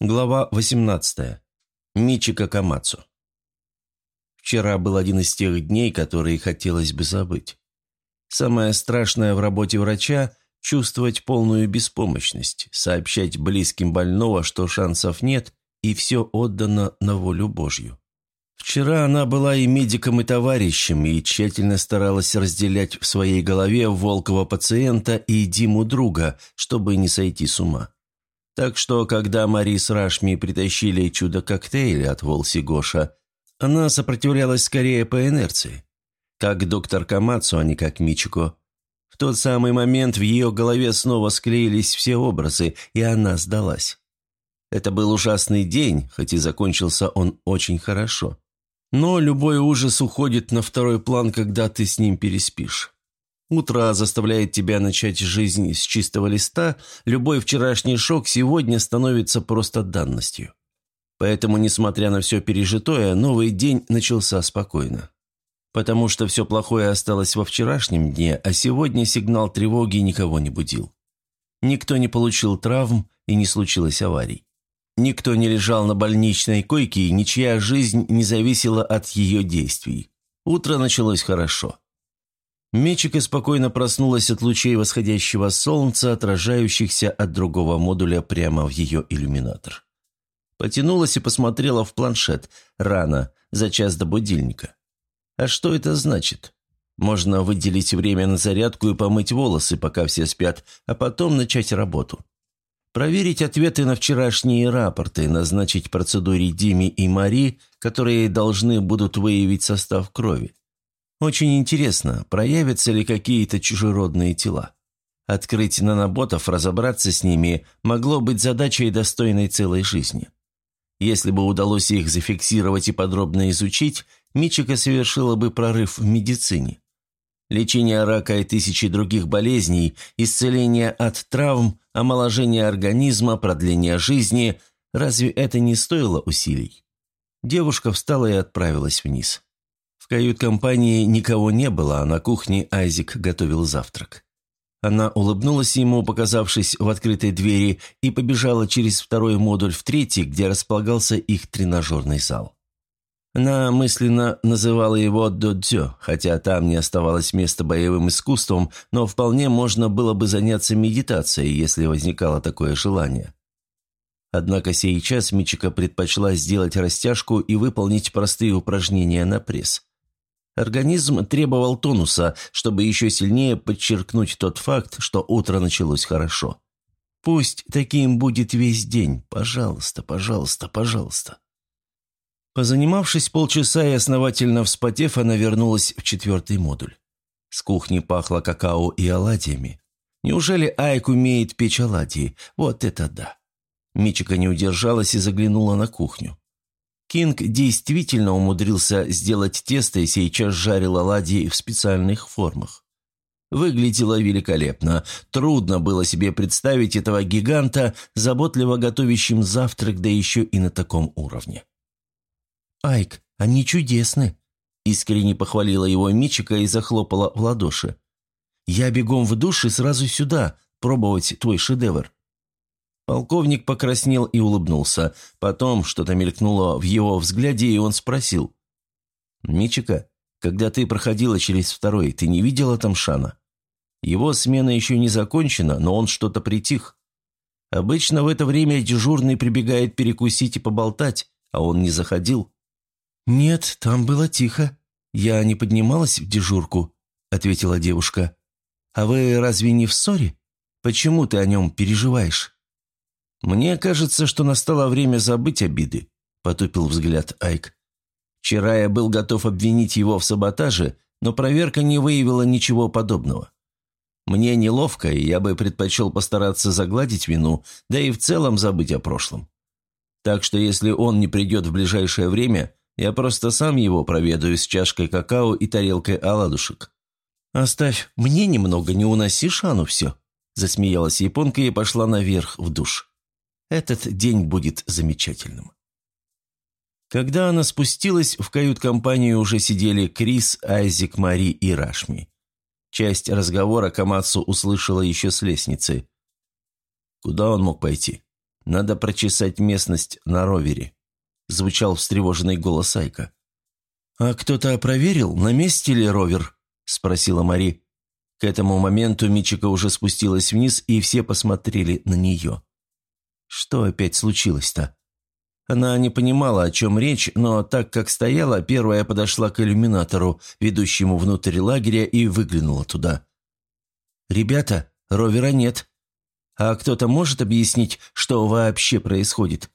Глава 18. Мичика Камацу. Вчера был один из тех дней, которые хотелось бы забыть. Самое страшное в работе врача – чувствовать полную беспомощность, сообщать близким больного, что шансов нет, и все отдано на волю Божью. Вчера она была и медиком, и товарищем, и тщательно старалась разделять в своей голове Волкова пациента и Диму друга, чтобы не сойти с ума. Так что, когда Мари с Рашми притащили чудо-коктейли от Волси Гоша, она сопротивлялась скорее по инерции. Как доктор Камацу, а не как Мичико. В тот самый момент в ее голове снова склеились все образы, и она сдалась. Это был ужасный день, хоть и закончился он очень хорошо. Но любой ужас уходит на второй план, когда ты с ним переспишь. Утро заставляет тебя начать жизнь с чистого листа, любой вчерашний шок сегодня становится просто данностью. Поэтому, несмотря на все пережитое, новый день начался спокойно. Потому что все плохое осталось во вчерашнем дне, а сегодня сигнал тревоги никого не будил. Никто не получил травм и не случилось аварий. Никто не лежал на больничной койке, и ничья жизнь не зависела от ее действий. Утро началось хорошо. Мечика спокойно проснулась от лучей восходящего солнца, отражающихся от другого модуля прямо в ее иллюминатор. Потянулась и посмотрела в планшет. Рано, за час до будильника. А что это значит? Можно выделить время на зарядку и помыть волосы, пока все спят, а потом начать работу. Проверить ответы на вчерашние рапорты, назначить процедуре Диме и Мари, которые должны будут выявить состав крови. Очень интересно, проявятся ли какие-то чужеродные тела. Открыть наноботов, разобраться с ними могло быть задачей, достойной целой жизни. Если бы удалось их зафиксировать и подробно изучить, Мичика совершила бы прорыв в медицине. Лечение рака и тысячи других болезней, исцеление от травм, омоложение организма, продление жизни – разве это не стоило усилий? Девушка встала и отправилась вниз. В кают-компании никого не было, а на кухне Айзик готовил завтрак. Она улыбнулась ему, показавшись в открытой двери, и побежала через второй модуль в третий, где располагался их тренажерный зал. Она мысленно называла его додзё, хотя там не оставалось места боевым искусством, но вполне можно было бы заняться медитацией, если возникало такое желание. Однако сейчас Мичика предпочла сделать растяжку и выполнить простые упражнения на пресс. Организм требовал тонуса, чтобы еще сильнее подчеркнуть тот факт, что утро началось хорошо. Пусть таким будет весь день. Пожалуйста, пожалуйста, пожалуйста. Позанимавшись полчаса и основательно вспотев, она вернулась в четвертый модуль. С кухни пахло какао и оладьями. Неужели Айк умеет печь оладьи? Вот это да. Мичика не удержалась и заглянула на кухню. Кинг действительно умудрился сделать тесто и сейчас жарил оладьи в специальных формах. Выглядело великолепно. Трудно было себе представить этого гиганта, заботливо готовящим завтрак, да еще и на таком уровне. «Айк, они чудесны!» – искренне похвалила его Мичика и захлопала в ладоши. «Я бегом в душ и сразу сюда, пробовать твой шедевр. Полковник покраснел и улыбнулся. Потом что-то мелькнуло в его взгляде, и он спросил. «Мичика, когда ты проходила через второй, ты не видела там Шана? Его смена еще не закончена, но он что-то притих. Обычно в это время дежурный прибегает перекусить и поболтать, а он не заходил». «Нет, там было тихо. Я не поднималась в дежурку», — ответила девушка. «А вы разве не в ссоре? Почему ты о нем переживаешь?» «Мне кажется, что настало время забыть обиды», – потупил взгляд Айк. «Вчера я был готов обвинить его в саботаже, но проверка не выявила ничего подобного. Мне неловко, и я бы предпочел постараться загладить вину, да и в целом забыть о прошлом. Так что если он не придет в ближайшее время, я просто сам его проведаю с чашкой какао и тарелкой оладушек». «Оставь, мне немного, не уноси Шану все», – засмеялась японка и пошла наверх в душ. Этот день будет замечательным. Когда она спустилась, в кают-компанию уже сидели Крис, Айзек, Мари и Рашми. Часть разговора Камацу услышала еще с лестницы. Куда он мог пойти? Надо прочесать местность на ровере», – звучал встревоженный голос Айка. «А кто-то проверил, на месте ли ровер?» – спросила Мари. К этому моменту Мичика уже спустилась вниз, и все посмотрели на нее. Что опять случилось-то? Она не понимала, о чем речь, но так как стояла, первая подошла к иллюминатору, ведущему внутрь лагеря, и выглянула туда. «Ребята, ровера нет. А кто-то может объяснить, что вообще происходит?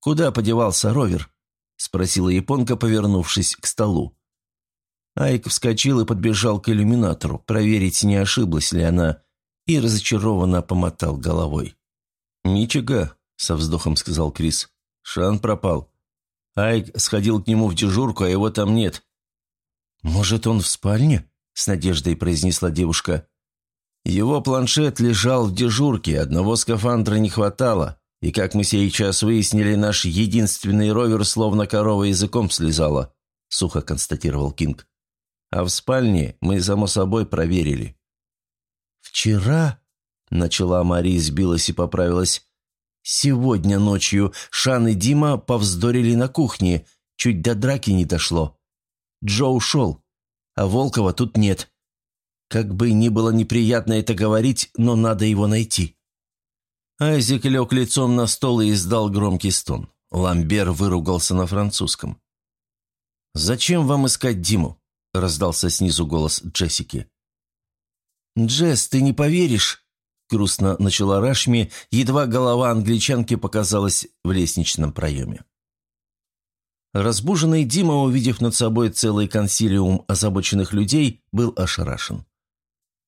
Куда подевался ровер?» – спросила японка, повернувшись к столу. Айк вскочил и подбежал к иллюминатору, проверить, не ошиблась ли она, и разочарованно помотал головой. «Ничего», — со вздохом сказал Крис. «Шан пропал. Айк сходил к нему в дежурку, а его там нет». «Может, он в спальне?» — с надеждой произнесла девушка. «Его планшет лежал в дежурке, одного скафандра не хватало, и, как мы сейчас выяснили, наш единственный ровер словно корова языком слезала», — сухо констатировал Кинг. «А в спальне мы, само собой, проверили». «Вчера?» Начала Мари, сбилась и поправилась. «Сегодня ночью Шан и Дима повздорили на кухне. Чуть до драки не дошло. Джо ушел, а Волкова тут нет. Как бы ни было неприятно это говорить, но надо его найти». Айзек лег лицом на стол и издал громкий стон. Ламбер выругался на французском. «Зачем вам искать Диму?» – раздался снизу голос Джессики. «Джесс, ты не поверишь!» Грустно начала Рашми, едва голова англичанки показалась в лестничном проеме. Разбуженный Дима, увидев над собой целый консилиум озабоченных людей, был ошарашен.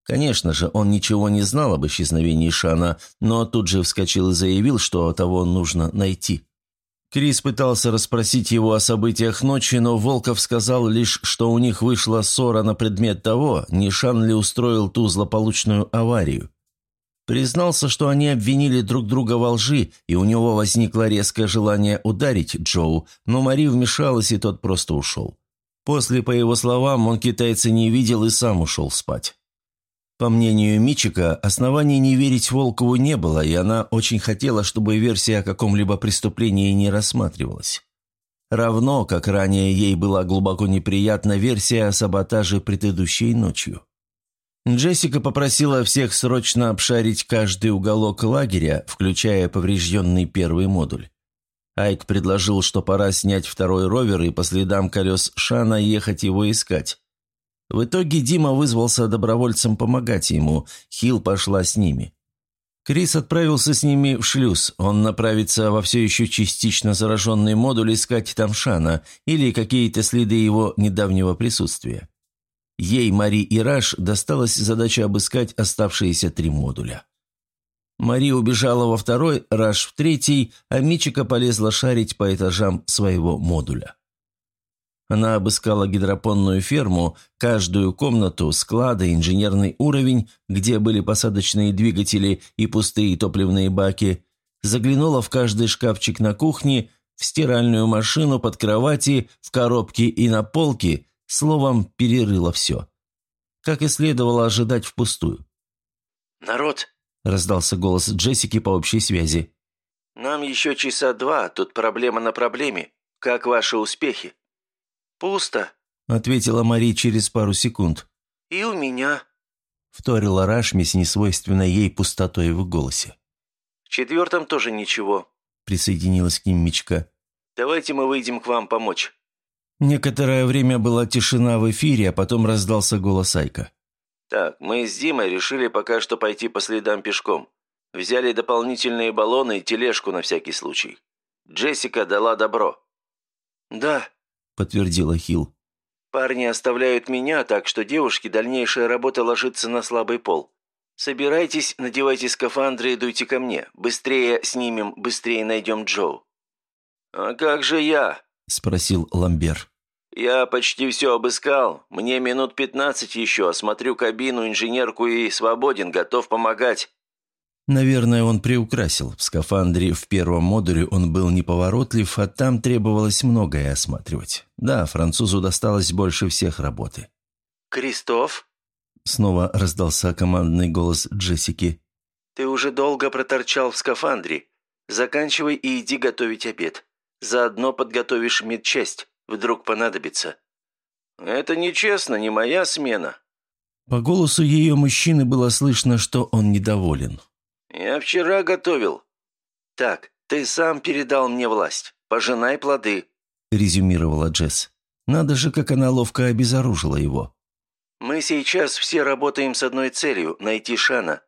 Конечно же, он ничего не знал об исчезновении Шана, но тут же вскочил и заявил, что того нужно найти. Крис пытался расспросить его о событиях ночи, но Волков сказал лишь, что у них вышла ссора на предмет того, не Шан ли устроил ту злополучную аварию. Признался, что они обвинили друг друга во лжи, и у него возникло резкое желание ударить Джоу, но Мари вмешалась, и тот просто ушел. После, по его словам, он китайца не видел и сам ушел спать. По мнению Мичика, оснований не верить Волкову не было, и она очень хотела, чтобы версия о каком-либо преступлении не рассматривалась. Равно, как ранее ей была глубоко неприятна версия о саботаже предыдущей ночью. Джессика попросила всех срочно обшарить каждый уголок лагеря, включая поврежденный первый модуль. Айк предложил, что пора снять второй ровер и по следам колес Шана ехать его искать. В итоге Дима вызвался добровольцем помогать ему, Хил пошла с ними. Крис отправился с ними в шлюз, он направится во все еще частично зараженный модуль искать там Шана или какие-то следы его недавнего присутствия. Ей, Мари и Раш досталась задача обыскать оставшиеся три модуля. Мари убежала во второй, Раш в третий, а Мичика полезла шарить по этажам своего модуля. Она обыскала гидропонную ферму, каждую комнату, склады, инженерный уровень, где были посадочные двигатели и пустые топливные баки, заглянула в каждый шкафчик на кухне, в стиральную машину, под кровати, в коробки и на полки, Словом, перерыло все. Как и следовало ожидать впустую. «Народ!» – раздался голос Джессики по общей связи. «Нам еще часа два, тут проблема на проблеме. Как ваши успехи?» «Пусто», – ответила Мари через пару секунд. «И у меня», – вторила Рашми с несвойственной ей пустотой в голосе. «В четвертом тоже ничего», – присоединилась к ним Мичка. «Давайте мы выйдем к вам помочь». Некоторое время была тишина в эфире, а потом раздался голос Айка. «Так, мы с Димой решили пока что пойти по следам пешком. Взяли дополнительные баллоны и тележку на всякий случай. Джессика дала добро». «Да», — подтвердила Хилл. «Парни оставляют меня, так что девушки дальнейшая работа ложится на слабый пол. Собирайтесь, надевайте скафандры и дуйте ко мне. Быстрее снимем, быстрее найдем Джоу». «А как же я?» – спросил Ламбер. «Я почти все обыскал. Мне минут пятнадцать еще. Осмотрю кабину, инженерку и свободен, готов помогать». Наверное, он приукрасил. В скафандре в первом модуле он был неповоротлив, а там требовалось многое осматривать. Да, французу досталось больше всех работы. «Кристоф?» Снова раздался командный голос Джессики. «Ты уже долго проторчал в скафандре. Заканчивай и иди готовить обед. Заодно подготовишь медчасть. Вдруг понадобится». «Это нечестно, не моя смена». По голосу ее мужчины было слышно, что он недоволен. «Я вчера готовил». «Так, ты сам передал мне власть. Пожинай плоды», — резюмировала Джесс. Надо же, как она ловко обезоружила его. «Мы сейчас все работаем с одной целью – найти Шана.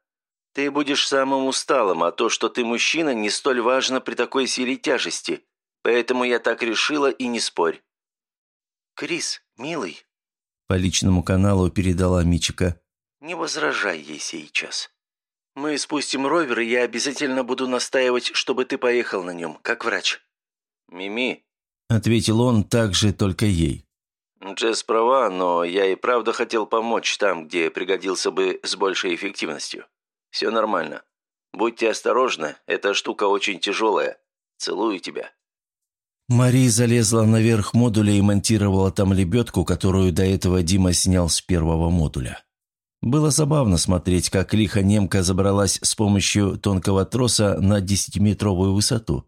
Ты будешь самым усталым, а то, что ты мужчина, не столь важно при такой силе тяжести. Поэтому я так решила и не спорь». «Крис, милый», – по личному каналу передала Мичика. «Не возражай ей сейчас. Мы спустим ровер, и я обязательно буду настаивать, чтобы ты поехал на нем, как врач». «Мими», – ответил он также только ей. «Джесс права, но я и правда хотел помочь там, где пригодился бы с большей эффективностью. Все нормально. Будьте осторожны, эта штука очень тяжелая. Целую тебя». Мари залезла наверх модуля и монтировала там лебедку, которую до этого Дима снял с первого модуля. Было забавно смотреть, как лихо немка забралась с помощью тонкого троса на десятиметровую высоту.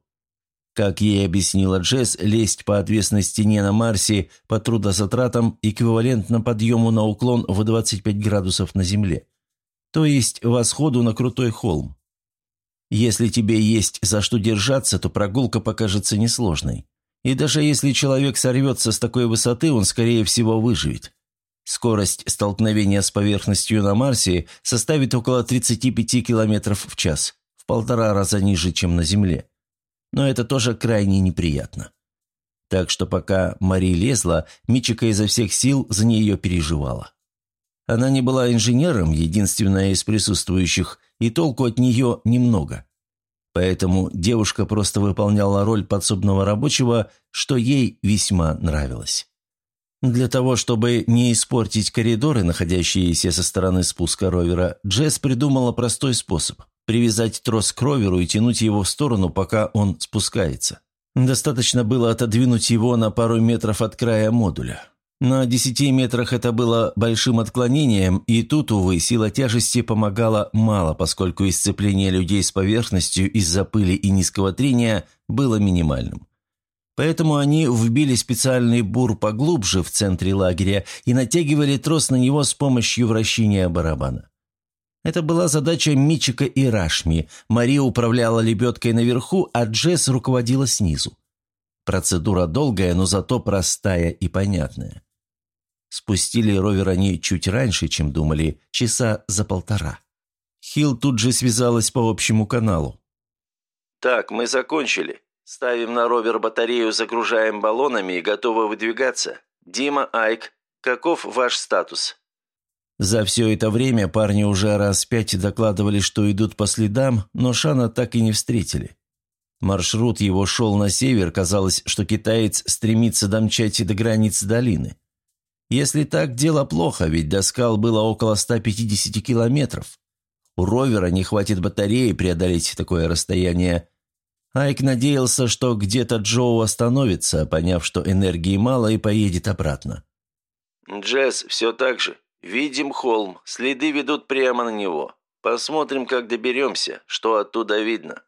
Как ей объяснила Джесс, лезть по отвесной стене на Марсе по трудозатратам эквивалентно подъему на уклон в 25 градусов на Земле. То есть восходу на крутой холм. Если тебе есть за что держаться, то прогулка покажется несложной. И даже если человек сорвется с такой высоты, он, скорее всего, выживет. Скорость столкновения с поверхностью на Марсе составит около 35 км в час, в полтора раза ниже, чем на Земле. Но это тоже крайне неприятно. Так что пока Мари лезла, Мичика изо всех сил за нее переживала. Она не была инженером, единственная из присутствующих, и толку от нее немного. Поэтому девушка просто выполняла роль подсобного рабочего, что ей весьма нравилось. Для того, чтобы не испортить коридоры, находящиеся со стороны спуска ровера, Джесс придумала простой способ – привязать трос к роверу и тянуть его в сторону, пока он спускается. Достаточно было отодвинуть его на пару метров от края модуля. На десяти метрах это было большим отклонением, и тут, увы, сила тяжести помогала мало, поскольку исцепление людей с поверхностью из-за пыли и низкого трения было минимальным. Поэтому они вбили специальный бур поглубже в центре лагеря и натягивали трос на него с помощью вращения барабана. Это была задача Мичика и Рашми. Мария управляла лебедкой наверху, а Джесс руководила снизу. Процедура долгая, но зато простая и понятная. Спустили ровер они чуть раньше, чем думали, часа за полтора. Хилл тут же связалась по общему каналу. «Так, мы закончили. Ставим на ровер батарею, загружаем баллонами и готовы выдвигаться. Дима, Айк, каков ваш статус?» За все это время парни уже раз пять докладывали, что идут по следам, но Шана так и не встретили. Маршрут его шел на север, казалось, что китаец стремится домчать до границ долины. Если так, дело плохо, ведь до скал было около 150 километров. У ровера не хватит батареи преодолеть такое расстояние. Айк надеялся, что где-то Джоу остановится, поняв, что энергии мало, и поедет обратно. «Джесс, все так же. Видим холм, следы ведут прямо на него. Посмотрим, как доберемся, что оттуда видно».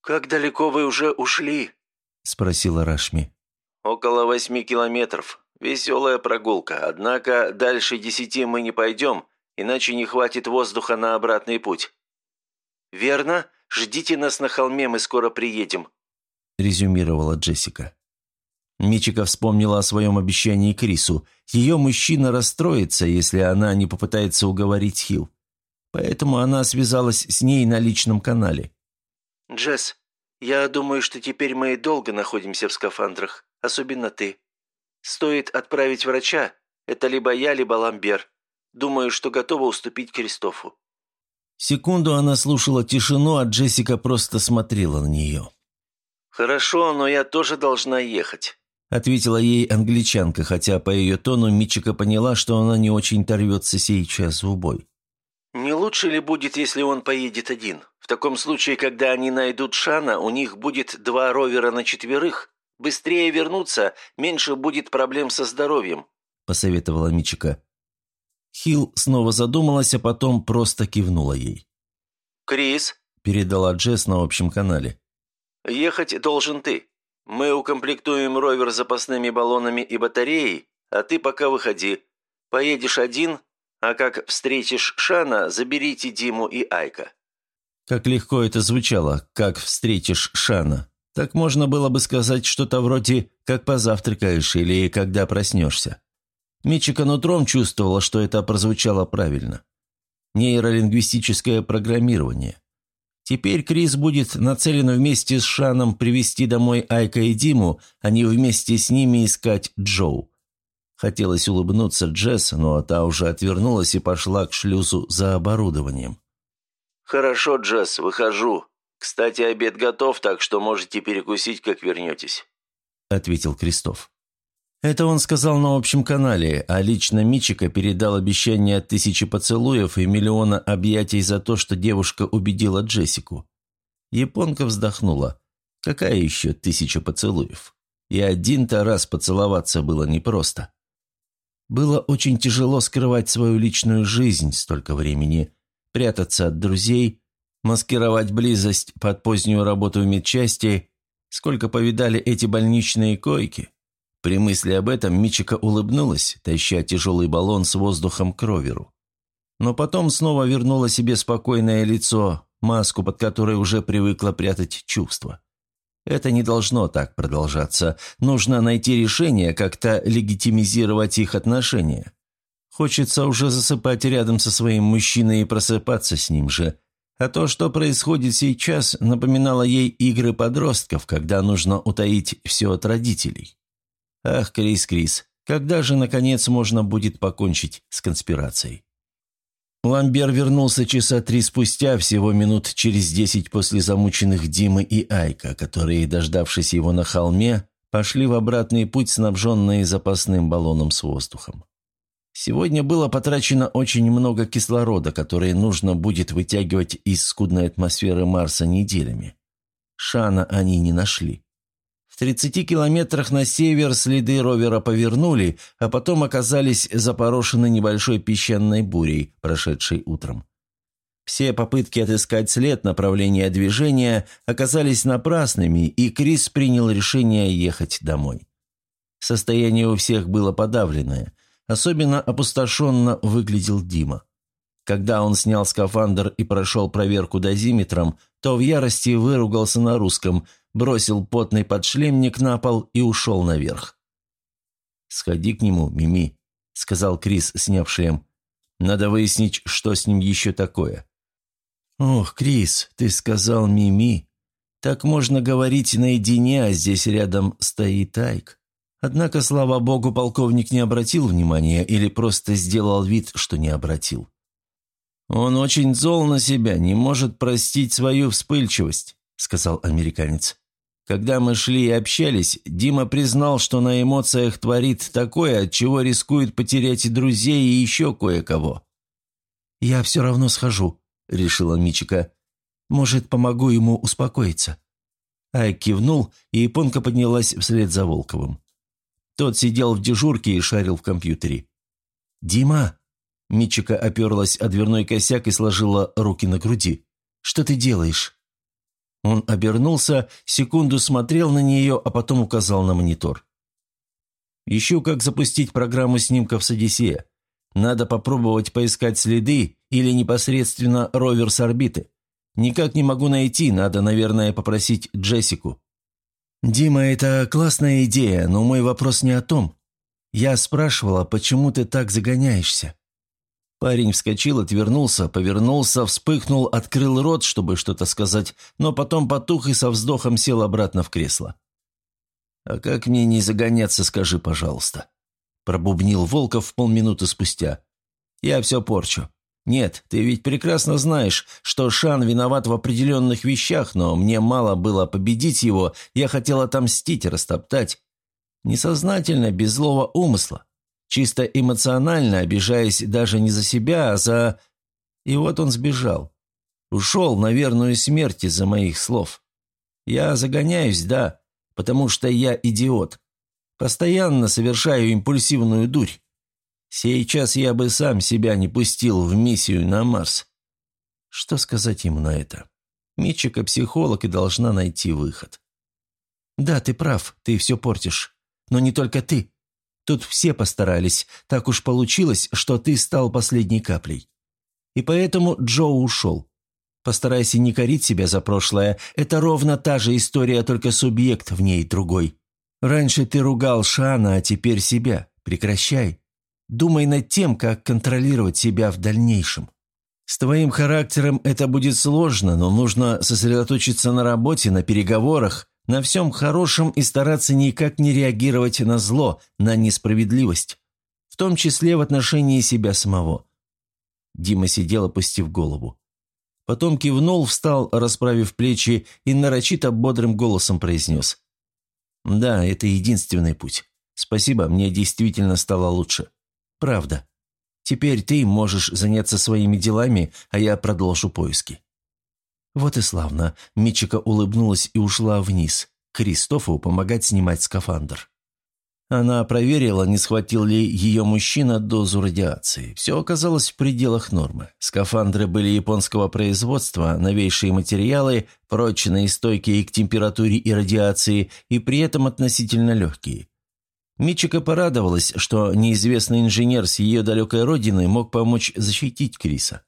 «Как далеко вы уже ушли?» – спросила Рашми. «Около восьми километров. Веселая прогулка, однако дальше десяти мы не пойдем, иначе не хватит воздуха на обратный путь». «Верно? Ждите нас на холме, мы скоро приедем», – резюмировала Джессика. Мичика вспомнила о своем обещании Крису. Ее мужчина расстроится, если она не попытается уговорить Хилл. Поэтому она связалась с ней на личном канале. «Джесс, я думаю, что теперь мы долго находимся в скафандрах, особенно ты. Стоит отправить врача, это либо я, либо Ламбер. Думаю, что готова уступить Кристофу». Секунду она слушала тишину, а Джессика просто смотрела на нее. «Хорошо, но я тоже должна ехать», — ответила ей англичанка, хотя по ее тону Мичика поняла, что она не очень торвется сейчас в бой. «Не лучше ли будет, если он поедет один? В таком случае, когда они найдут Шана, у них будет два ровера на четверых, Быстрее вернуться, меньше будет проблем со здоровьем», – посоветовала Мичика. Хилл снова задумалась, а потом просто кивнула ей. «Крис?» – передала Джесс на общем канале. Ехать должен ты. Мы укомплектуем ровер запасными баллонами и батареей, а ты пока выходи. Поедешь один, а как встретишь Шана, заберите Диму и Айка». Как легко это звучало, как встретишь Шана. Так можно было бы сказать что-то вроде «как позавтракаешь» или «когда проснешься». Мичика нутром чувствовала, что это прозвучало правильно. Нейролингвистическое программирование. Теперь Крис будет нацелен вместе с Шаном привести домой Айка и Диму, а не вместе с ними искать Джоу. Хотелось улыбнуться Джесс, но та уже отвернулась и пошла к шлюзу за оборудованием. «Хорошо, Джесс, выхожу. Кстати, обед готов, так что можете перекусить, как вернетесь», — ответил Крестов. Это он сказал на общем канале, а лично Мичика передал обещание тысячи поцелуев и миллиона объятий за то, что девушка убедила Джессику. Японка вздохнула. Какая еще тысяча поцелуев? И один-то раз поцеловаться было непросто. Было очень тяжело скрывать свою личную жизнь столько времени, прятаться от друзей, маскировать близость под позднюю работу в медчасти. Сколько повидали эти больничные койки? При мысли об этом Мичика улыбнулась, таща тяжелый баллон с воздухом к роверу. Но потом снова вернула себе спокойное лицо, маску, под которой уже привыкла прятать чувства. Это не должно так продолжаться. Нужно найти решение, как-то легитимизировать их отношения. Хочется уже засыпать рядом со своим мужчиной и просыпаться с ним же. А то, что происходит сейчас, напоминало ей игры подростков, когда нужно утаить все от родителей. Ах, Крис, Крис, когда же, наконец, можно будет покончить с конспирацией? Ламбер вернулся часа три спустя, всего минут через десять после замученных Димы и Айка, которые, дождавшись его на холме, пошли в обратный путь, снабженные запасным баллоном с воздухом. Сегодня было потрачено очень много кислорода, который нужно будет вытягивать из скудной атмосферы Марса неделями. Шана они не нашли. В 30 километрах на север следы ровера повернули, а потом оказались запорошены небольшой песчаной бурей, прошедшей утром. Все попытки отыскать след направления движения оказались напрасными, и Крис принял решение ехать домой. Состояние у всех было подавленное. Особенно опустошенно выглядел Дима. Когда он снял скафандр и прошел проверку дозиметром, то в ярости выругался на русском, бросил потный подшлемник на пол и ушел наверх. «Сходи к нему, Мими», — сказал Крис, сняв шлем. «Надо выяснить, что с ним еще такое». «Ох, Крис, ты сказал Мими. Так можно говорить наедине, а здесь рядом стоит Айк». Однако, слава богу, полковник не обратил внимания или просто сделал вид, что не обратил. «Он очень зол на себя, не может простить свою вспыльчивость», — сказал американец. «Когда мы шли и общались, Дима признал, что на эмоциях творит такое, от чего рискует потерять и друзей, и еще кое-кого». «Я все равно схожу», — решила Мичика. «Может, помогу ему успокоиться». Айк кивнул, и японка поднялась вслед за Волковым. Тот сидел в дежурке и шарил в компьютере. «Дима!» Митчика оперлась о дверной косяк и сложила руки на груди. «Что ты делаешь?» Он обернулся, секунду смотрел на нее, а потом указал на монитор. «Ищу, как запустить программу снимков с Одиссея. Надо попробовать поискать следы или непосредственно ровер с орбиты. Никак не могу найти, надо, наверное, попросить Джессику». «Дима, это классная идея, но мой вопрос не о том. Я спрашивала, почему ты так загоняешься?» Парень вскочил, отвернулся, повернулся, вспыхнул, открыл рот, чтобы что-то сказать, но потом потух и со вздохом сел обратно в кресло. «А как мне не загоняться, скажи, пожалуйста?» Пробубнил Волков полминуты спустя. «Я все порчу. Нет, ты ведь прекрасно знаешь, что Шан виноват в определенных вещах, но мне мало было победить его, я хотел отомстить, растоптать. Несознательно, без злого умысла. Чисто эмоционально, обижаясь даже не за себя, а за... И вот он сбежал. Ушел на верную смерть из-за моих слов. Я загоняюсь, да, потому что я идиот. Постоянно совершаю импульсивную дурь. Сейчас я бы сам себя не пустил в миссию на Марс. Что сказать ему на это? Митчика психолог и должна найти выход. «Да, ты прав, ты все портишь. Но не только ты. Тут все постарались. Так уж получилось, что ты стал последней каплей. И поэтому Джо ушел. Постарайся не корить себя за прошлое. Это ровно та же история, только субъект в ней другой. Раньше ты ругал Шана, а теперь себя. Прекращай. Думай над тем, как контролировать себя в дальнейшем. С твоим характером это будет сложно, но нужно сосредоточиться на работе, на переговорах, на всем хорошем и стараться никак не реагировать на зло, на несправедливость, в том числе в отношении себя самого. Дима сидел, опустив голову. Потом кивнул, встал, расправив плечи и нарочито бодрым голосом произнес. «Да, это единственный путь. Спасибо, мне действительно стало лучше. Правда. Теперь ты можешь заняться своими делами, а я продолжу поиски». Вот и славно. Мичика улыбнулась и ушла вниз, Кристофу помогать снимать скафандр. Она проверила, не схватил ли ее мужчина дозу радиации. Все оказалось в пределах нормы. Скафандры были японского производства, новейшие материалы, прочные, стойкие к температуре и радиации, и при этом относительно легкие. Мичика порадовалась, что неизвестный инженер с ее далекой родины мог помочь защитить Криса.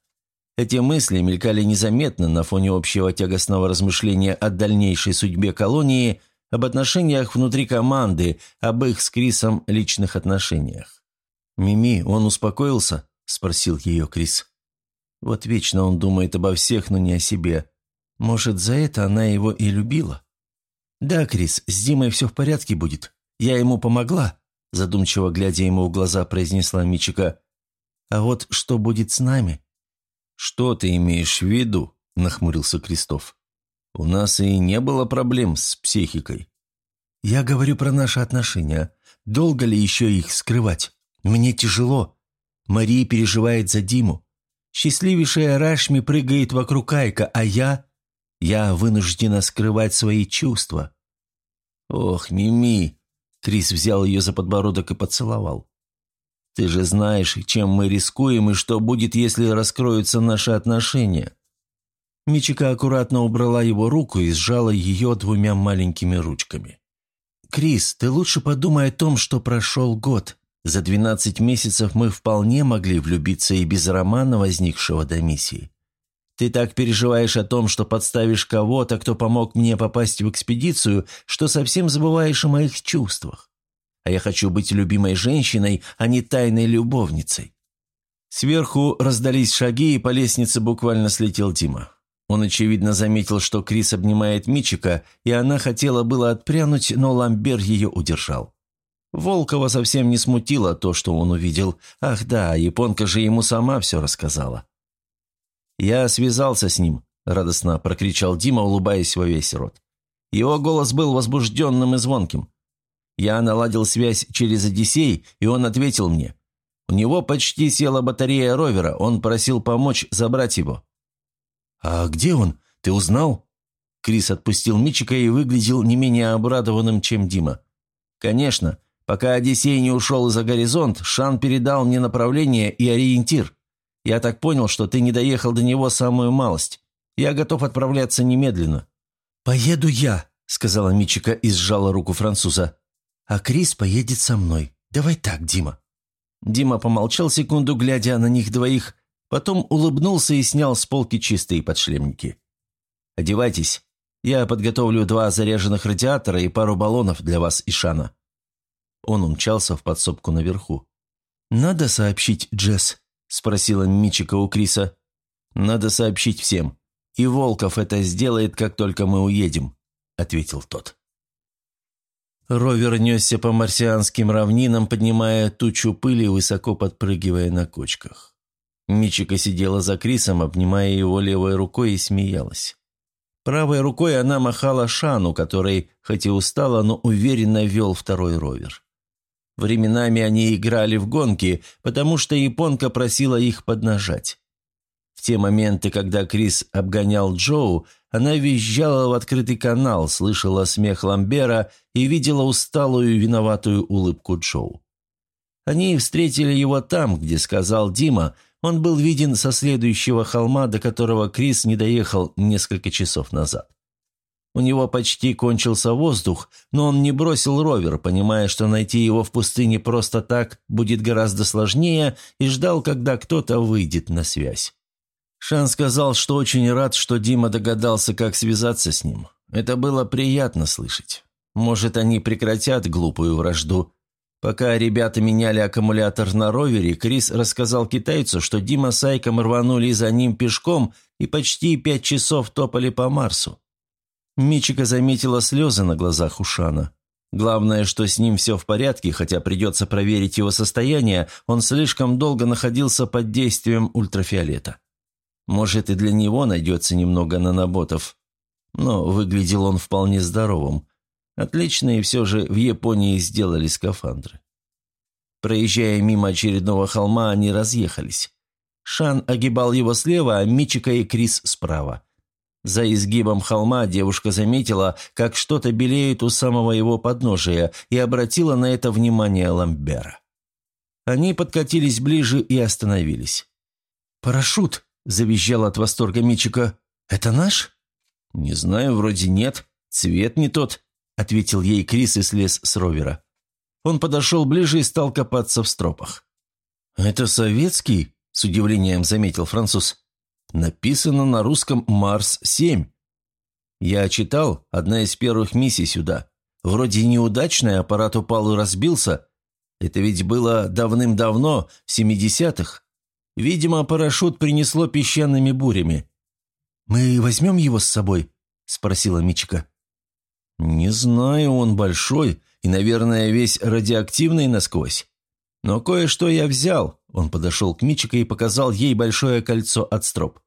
Эти мысли мелькали незаметно на фоне общего тягостного размышления о дальнейшей судьбе колонии – об отношениях внутри команды, об их с Крисом личных отношениях. «Мими, он успокоился?» – спросил ее Крис. «Вот вечно он думает обо всех, но не о себе. Может, за это она его и любила?» «Да, Крис, с Димой все в порядке будет. Я ему помогла», – задумчиво глядя ему в глаза, произнесла Мичика. «А вот что будет с нами?» «Что ты имеешь в виду?» – нахмурился Крестов. У нас и не было проблем с психикой. Я говорю про наши отношения. Долго ли еще их скрывать? Мне тяжело. Мария переживает за Диму. Счастливейшая Рашми прыгает вокруг Айка, а я... Я вынуждена скрывать свои чувства. Ох, Мими! Крис взял ее за подбородок и поцеловал. Ты же знаешь, чем мы рискуем и что будет, если раскроются наши отношения. Мичика аккуратно убрала его руку и сжала ее двумя маленькими ручками. «Крис, ты лучше подумай о том, что прошел год. За двенадцать месяцев мы вполне могли влюбиться и без романа, возникшего до миссии. Ты так переживаешь о том, что подставишь кого-то, кто помог мне попасть в экспедицию, что совсем забываешь о моих чувствах. А я хочу быть любимой женщиной, а не тайной любовницей». Сверху раздались шаги, и по лестнице буквально слетел Дима. Он, очевидно, заметил, что Крис обнимает Мичика, и она хотела было отпрянуть, но Ламбер ее удержал. Волкова совсем не смутило то, что он увидел. Ах да, японка же ему сама все рассказала. «Я связался с ним», — радостно прокричал Дима, улыбаясь во весь рот. Его голос был возбужденным и звонким. Я наладил связь через Одиссей, и он ответил мне. У него почти села батарея ровера, он просил помочь забрать его. «А где он? Ты узнал?» Крис отпустил Мичика и выглядел не менее обрадованным, чем Дима. «Конечно. Пока Одиссей не ушел за горизонт, Шан передал мне направление и ориентир. Я так понял, что ты не доехал до него самую малость. Я готов отправляться немедленно». «Поеду я», — сказала Мичика и сжала руку француза. «А Крис поедет со мной. Давай так, Дима». Дима помолчал секунду, глядя на них двоих, Потом улыбнулся и снял с полки чистые подшлемники. «Одевайтесь. Я подготовлю два заряженных радиатора и пару баллонов для вас и Шана». Он умчался в подсобку наверху. «Надо сообщить Джесс?» – спросила Мичика у Криса. «Надо сообщить всем. И Волков это сделает, как только мы уедем», – ответил тот. Ровер несся по марсианским равнинам, поднимая тучу пыли, высоко подпрыгивая на кочках. Мичика сидела за Крисом, обнимая его левой рукой и смеялась. Правой рукой она махала Шану, который, хоть и устала, но уверенно вел второй ровер. Временами они играли в гонки, потому что японка просила их поднажать. В те моменты, когда Крис обгонял Джоу, она визжала в открытый канал, слышала смех Ламбера и видела усталую виноватую улыбку Джоу. Они встретили его там, где сказал Дима, Он был виден со следующего холма, до которого Крис не доехал несколько часов назад. У него почти кончился воздух, но он не бросил ровер, понимая, что найти его в пустыне просто так будет гораздо сложнее, и ждал, когда кто-то выйдет на связь. Шан сказал, что очень рад, что Дима догадался, как связаться с ним. Это было приятно слышать. Может, они прекратят глупую вражду. Пока ребята меняли аккумулятор на ровере, Крис рассказал китайцу, что Дима с Айком рванули за ним пешком и почти пять часов топали по Марсу. Мичика заметила слезы на глазах Ушана. Главное, что с ним все в порядке, хотя придется проверить его состояние, он слишком долго находился под действием ультрафиолета. Может, и для него найдется немного наноботов. Но выглядел он вполне здоровым. Отличные все же в Японии сделали скафандры. Проезжая мимо очередного холма, они разъехались. Шан огибал его слева, а Мичика и Крис справа. За изгибом холма девушка заметила, как что-то белеет у самого его подножия, и обратила на это внимание Ламбера. Они подкатились ближе и остановились. «Парашют!» – завизжал от восторга Мичика. «Это наш?» «Не знаю, вроде нет. Цвет не тот», – ответил ей Крис и слез с ровера. Он подошел ближе и стал копаться в стропах. «Это советский?» – с удивлением заметил француз. Написано на русском «Марс-7». Я читал, одна из первых миссий сюда. Вроде неудачный, аппарат упал и разбился. Это ведь было давным-давно, в 70-х. Видимо, парашют принесло песчаными бурями. «Мы возьмем его с собой?» – спросила Мичика. «Не знаю, он большой и, наверное, весь радиоактивный насквозь. Но кое-что я взял». Он подошел к Мичике и показал ей большое кольцо от строп.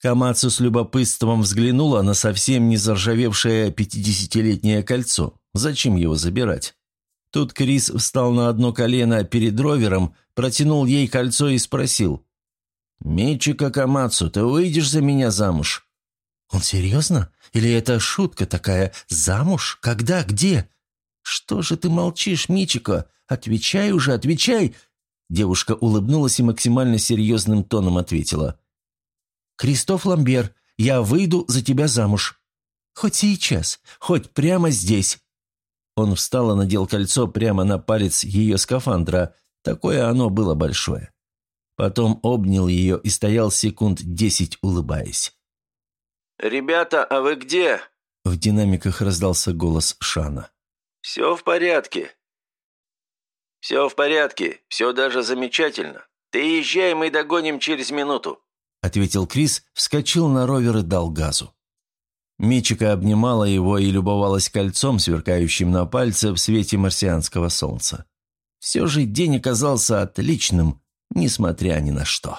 Камацу с любопытством взглянула на совсем не заржавевшее пятидесятилетнее кольцо. Зачем его забирать? Тут Крис встал на одно колено перед ровером, протянул ей кольцо и спросил. «Мечика Камацу, ты выйдешь за меня замуж?» «Он серьезно? Или это шутка такая? Замуж? Когда? Где?» «Что же ты молчишь, Мичика? Отвечай уже, отвечай!» Девушка улыбнулась и максимально серьезным тоном ответила. «Кристоф Ламбер, я выйду за тебя замуж. Хоть сейчас, хоть прямо здесь». Он встал и надел кольцо прямо на палец ее скафандра, такое оно было большое. Потом обнял ее и стоял секунд десять, улыбаясь. «Ребята, а вы где?» В динамиках раздался голос Шана. «Все в порядке». «Все в порядке, все даже замечательно. Ты езжай, мы догоним через минуту». – ответил Крис, вскочил на ровер и дал газу. Мичика обнимала его и любовалась кольцом, сверкающим на пальце в свете марсианского солнца. Все же день оказался отличным, несмотря ни на что.